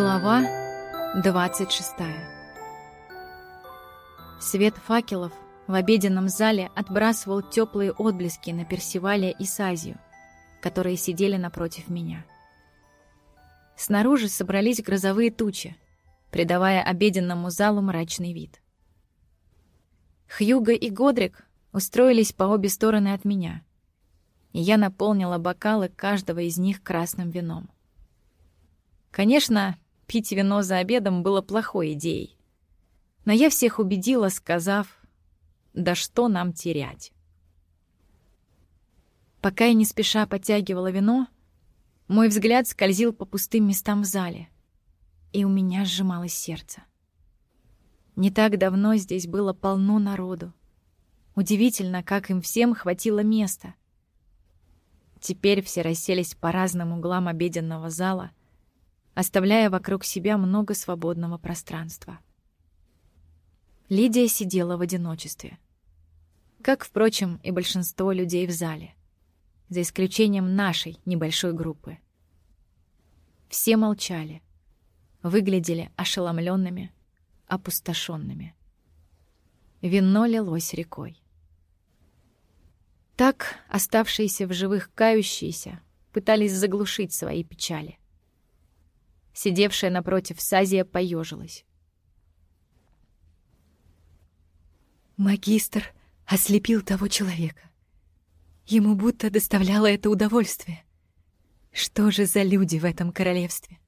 Глава 26 Свет факелов в обеденном зале отбрасывал теплые отблески на Персиваля и Сазию, которые сидели напротив меня. Снаружи собрались грозовые тучи, придавая обеденному залу мрачный вид. Хьюго и Годрик устроились по обе стороны от меня, и я наполнила бокалы каждого из них красным вином. Конечно, пить вино за обедом было плохой идеей. Но я всех убедила, сказав, да что нам терять. Пока я не спеша подтягивала вино, мой взгляд скользил по пустым местам в зале, и у меня сжималось сердце. Не так давно здесь было полно народу. Удивительно, как им всем хватило места. Теперь все расселись по разным углам обеденного зала — оставляя вокруг себя много свободного пространства. Лидия сидела в одиночестве. Как, впрочем, и большинство людей в зале, за исключением нашей небольшой группы. Все молчали, выглядели ошеломленными, опустошенными. Вино лилось рекой. Так оставшиеся в живых кающиеся пытались заглушить свои печали. Сидевшая напротив Сазия поежилась. Магистр ослепил того человека. Ему будто доставляло это удовольствие. Что же за люди в этом королевстве?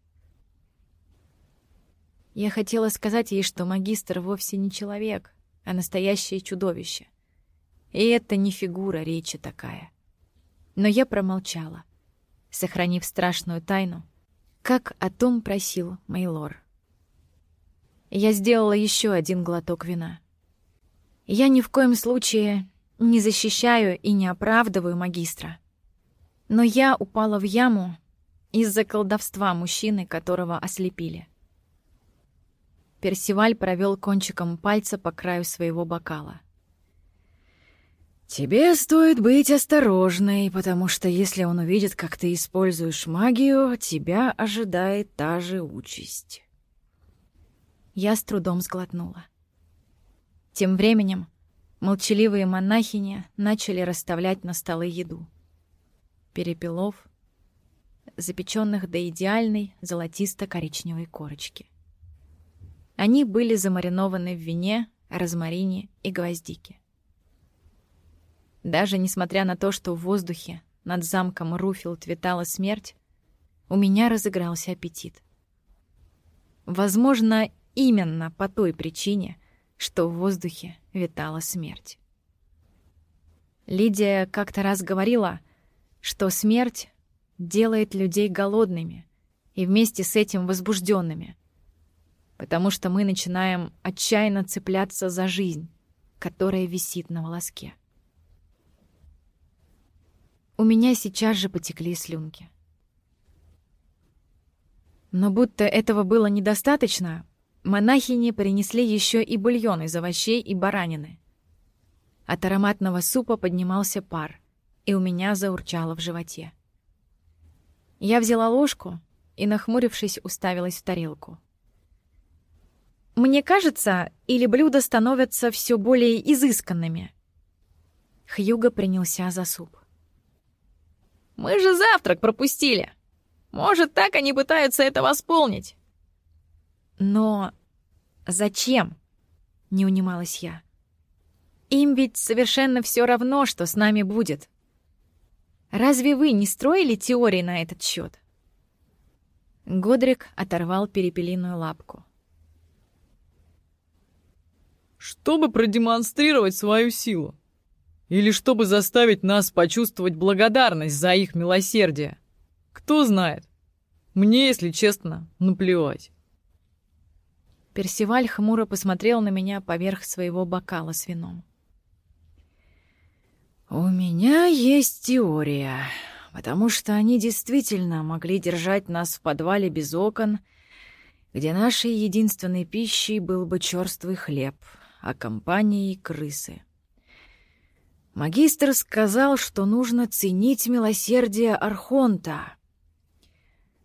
Я хотела сказать ей, что магистр вовсе не человек, а настоящее чудовище. И это не фигура речи такая. Но я промолчала, сохранив страшную тайну как о том просил Мейлор. Я сделала еще один глоток вина. Я ни в коем случае не защищаю и не оправдываю магистра. Но я упала в яму из-за колдовства мужчины, которого ослепили. Персиваль провел кончиком пальца по краю своего бокала. «Тебе стоит быть осторожной, потому что если он увидит, как ты используешь магию, тебя ожидает та же участь». Я с трудом сглотнула. Тем временем молчаливые монахини начали расставлять на столы еду. Перепелов, запеченных до идеальной золотисто-коричневой корочки. Они были замаринованы в вине, розмарине и гвоздике. Даже несмотря на то, что в воздухе над замком Руфилд витала смерть, у меня разыгрался аппетит. Возможно, именно по той причине, что в воздухе витала смерть. Лидия как-то раз говорила, что смерть делает людей голодными и вместе с этим возбужденными, потому что мы начинаем отчаянно цепляться за жизнь, которая висит на волоске. У меня сейчас же потекли слюнки. Но будто этого было недостаточно, монахини принесли еще и бульон из овощей и баранины. От ароматного супа поднимался пар, и у меня заурчало в животе. Я взяла ложку и, нахмурившись, уставилась в тарелку. Мне кажется, или блюда становятся все более изысканными. Хьюго принялся за суп. Мы же завтрак пропустили. Может, так они пытаются это восполнить. Но зачем? Не унималась я. Им ведь совершенно все равно, что с нами будет. Разве вы не строили теории на этот счет? Годрик оторвал перепелиную лапку. Чтобы продемонстрировать свою силу. Или чтобы заставить нас почувствовать благодарность за их милосердие. Кто знает. Мне, если честно, наплевать. Персиваль хмуро посмотрел на меня поверх своего бокала с вином. «У меня есть теория, потому что они действительно могли держать нас в подвале без окон, где нашей единственной пищей был бы черствый хлеб, а компанией — крысы. Магистр сказал, что нужно ценить милосердие Архонта.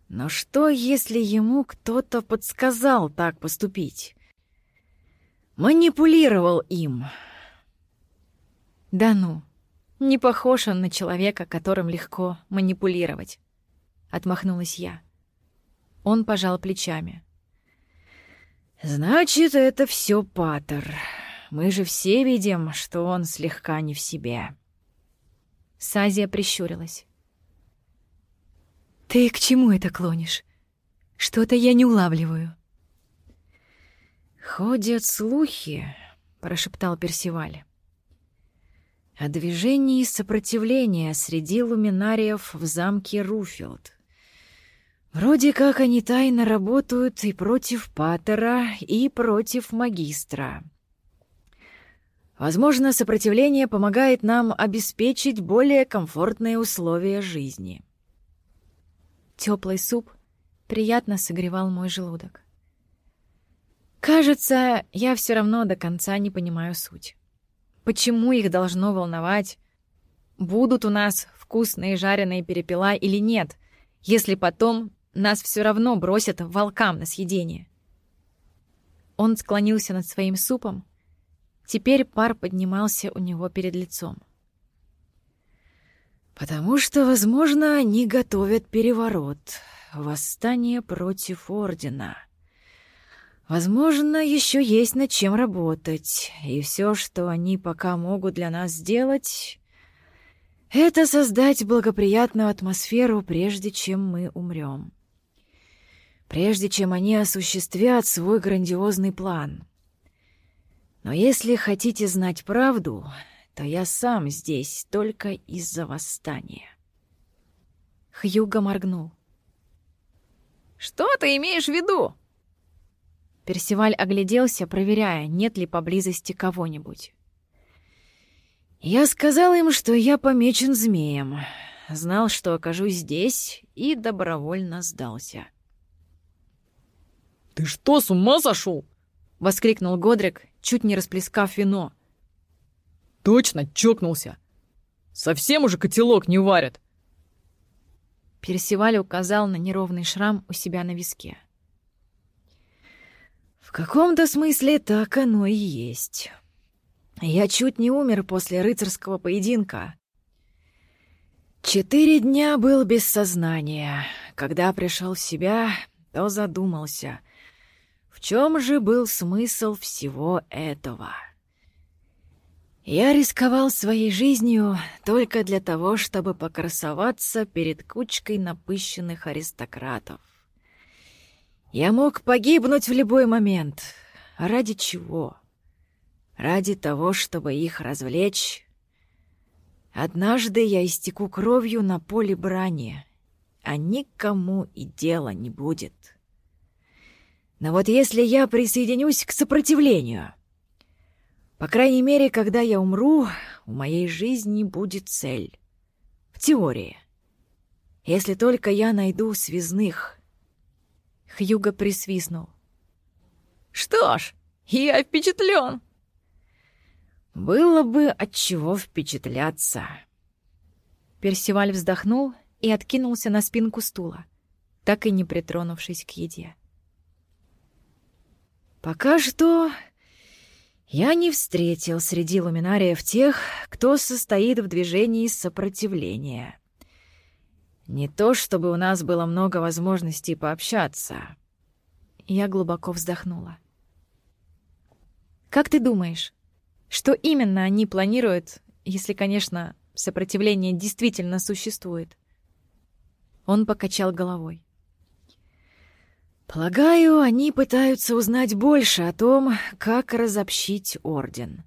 Но что, если ему кто-то подсказал так поступить? Манипулировал им. Да ну, не похож он на человека, которым легко манипулировать. Отмахнулась я. Он пожал плечами. Значит, это все Паттер. Мы же все видим, что он слегка не в себе. Сазия прищурилась. «Ты к чему это клонишь? Что-то я не улавливаю». «Ходят слухи», — прошептал Персиваль, «о движении сопротивления среди луминариев в замке Руфилд. Вроде как они тайно работают и против Паттера, и против Магистра». Возможно, сопротивление помогает нам обеспечить более комфортные условия жизни. Теплый суп приятно согревал мой желудок. Кажется, я все равно до конца не понимаю суть. Почему их должно волновать, будут у нас вкусные жареные перепела или нет, если потом нас все равно бросят волкам на съедение? Он склонился над своим супом. Теперь пар поднимался у него перед лицом. Потому что, возможно, они готовят переворот, восстание против Ордена. Возможно, еще есть над чем работать, и все, что они пока могут для нас сделать, это создать благоприятную атмосферу, прежде чем мы умрем. Прежде чем они осуществят свой грандиозный план. Но если хотите знать правду, то я сам здесь только из-за восстания. Хьюго моргнул. «Что ты имеешь в виду?» Персиваль огляделся, проверяя, нет ли поблизости кого-нибудь. «Я сказал им, что я помечен змеем. Знал, что окажусь здесь, и добровольно сдался». «Ты что, с ума сошел?» — воскликнул Годрик, чуть не расплескав вино. Точно чокнулся. Совсем уже котелок не варят. Персиваль указал на неровный шрам у себя на виске. В каком-то смысле так оно и есть. Я чуть не умер после рыцарского поединка. Четыре дня был без сознания. Когда пришел в себя, то задумался, в чем же был смысл всего этого. Я рисковал своей жизнью только для того, чтобы покрасоваться перед кучкой напыщенных аристократов. Я мог погибнуть в любой момент. ради чего? Ради того, чтобы их развлечь. Однажды я истеку кровью на поле брани, а никому и дела не будет. Но вот если я присоединюсь к сопротивлению — по крайней мере, когда я умру, у моей жизни будет цель. В теории. Если только я найду связных. Хьюго присвистнул. Что ж, я впечатлен. Было бы от чего впечатляться. Персиваль вздохнул и откинулся на спинку стула, так и не притронувшись к еде. Пока что я не встретил среди луминариев тех, кто состоит в движении сопротивления. Не то, чтобы у нас было много возможностей пообщаться. Я глубоко вздохнула. «Как ты думаешь, что именно они планируют, если, конечно, сопротивление действительно существует?» Он покачал головой. Полагаю, они пытаются узнать больше о том, как разобщить Орден.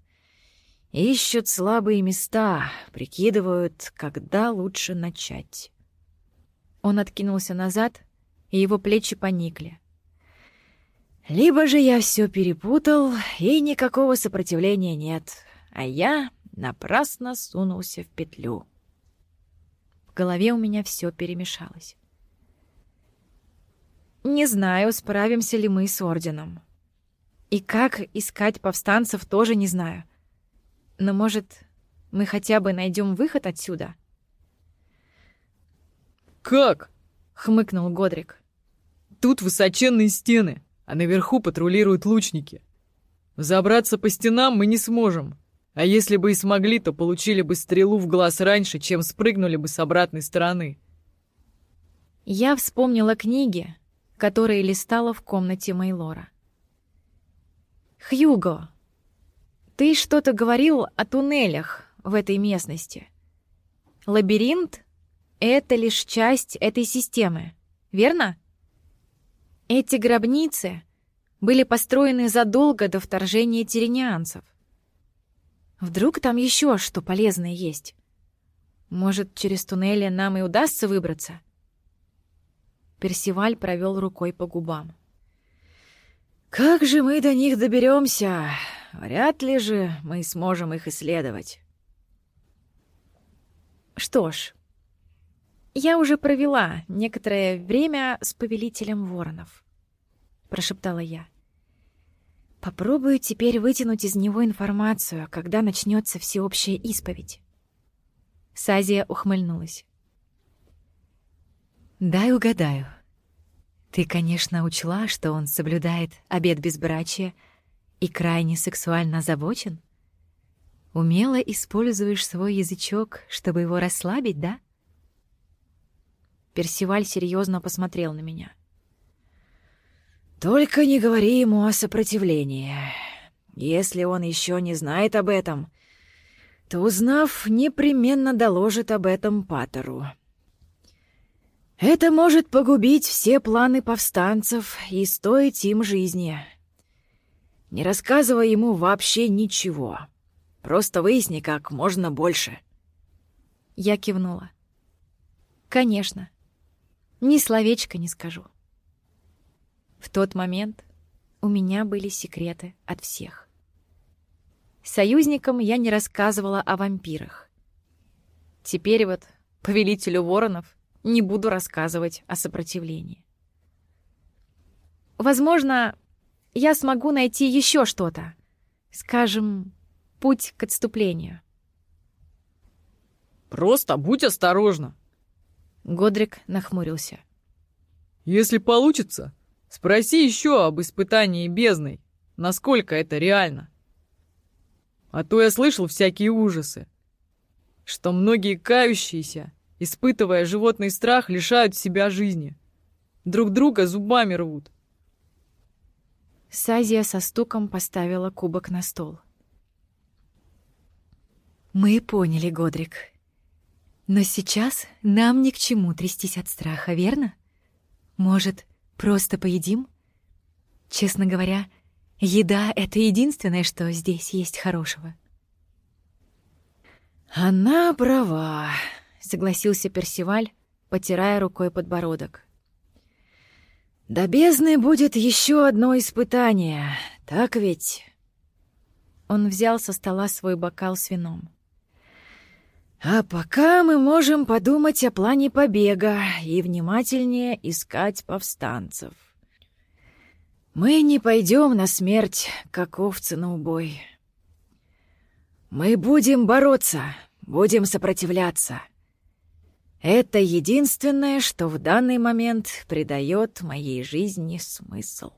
Ищут слабые места, прикидывают, когда лучше начать. Он откинулся назад, и его плечи поникли. Либо же я все перепутал, и никакого сопротивления нет, а я напрасно сунулся в петлю. В голове у меня все перемешалось. Не знаю, справимся ли мы с Орденом. И как искать повстанцев, тоже не знаю. Но, может, мы хотя бы найдем выход отсюда? «Как?» — хмыкнул Годрик. Тут высоченные стены, а наверху патрулируют лучники. Забраться по стенам мы не сможем. А если бы и смогли, то получили бы стрелу в глаз раньше, чем спрыгнули бы с обратной стороны. Я вспомнила книги, которые листала в комнате Мейлора. «Хьюго, ты что-то говорил о туннелях в этой местности. Лабиринт — это лишь часть этой системы, верно? Эти гробницы были построены задолго до вторжения тиренианцев. Вдруг там еще что полезное есть? Может, через туннели нам и удастся выбраться?» Персиваль провел рукой по губам. «Как же мы до них доберемся? Вряд ли же мы сможем их исследовать». «Что ж, я уже провела некоторое время с повелителем воронов», — прошептала я. «Попробую теперь вытянуть из него информацию, когда начнется всеобщая исповедь». Сазия ухмыльнулась. «Дай угадаю. Ты, конечно, учла, что он соблюдает обет безбрачия и крайне сексуально озабочен? Умело используешь свой язычок, чтобы его расслабить, да?» Персиваль серьезно посмотрел на меня. «Только не говори ему о сопротивлении. Если он еще не знает об этом, то, узнав, непременно доложит об этом Паттеру». Это может погубить все планы повстанцев и стоить им жизни. Не рассказывай ему вообще ничего. Просто выясни как можно больше. Я кивнула. Конечно. Ни словечка не скажу. В тот момент у меня были секреты от всех. Союзникам я не рассказывала о вампирах. Теперь вот повелителю воронов не буду рассказывать о сопротивлении. Возможно, я смогу найти еще что-то. Скажем, путь к отступлению. «Просто будь осторожна!» Годрик нахмурился. «Если получится, спроси еще об испытании бездной, насколько это реально. А то я слышал всякие ужасы, что многие кающиеся испытывая животный страх, лишают себя жизни. Друг друга зубами рвут. Сазия со стуком поставила кубок на стол. «Мы поняли, Годрик. Но сейчас нам ни к чему трястись от страха, верно? Может, просто поедим? Честно говоря, еда — это единственное, что здесь есть хорошего». «Она права», согласился Персиваль, потирая рукой подбородок. «До бездны будет еще одно испытание, так ведь?» Он взял со стола свой бокал с вином. «А пока мы можем подумать о плане побега и внимательнее искать повстанцев. Мы не пойдем на смерть, как овцы на убой. Мы будем бороться, будем сопротивляться». Это единственное, что в данный момент придает моей жизни смысл.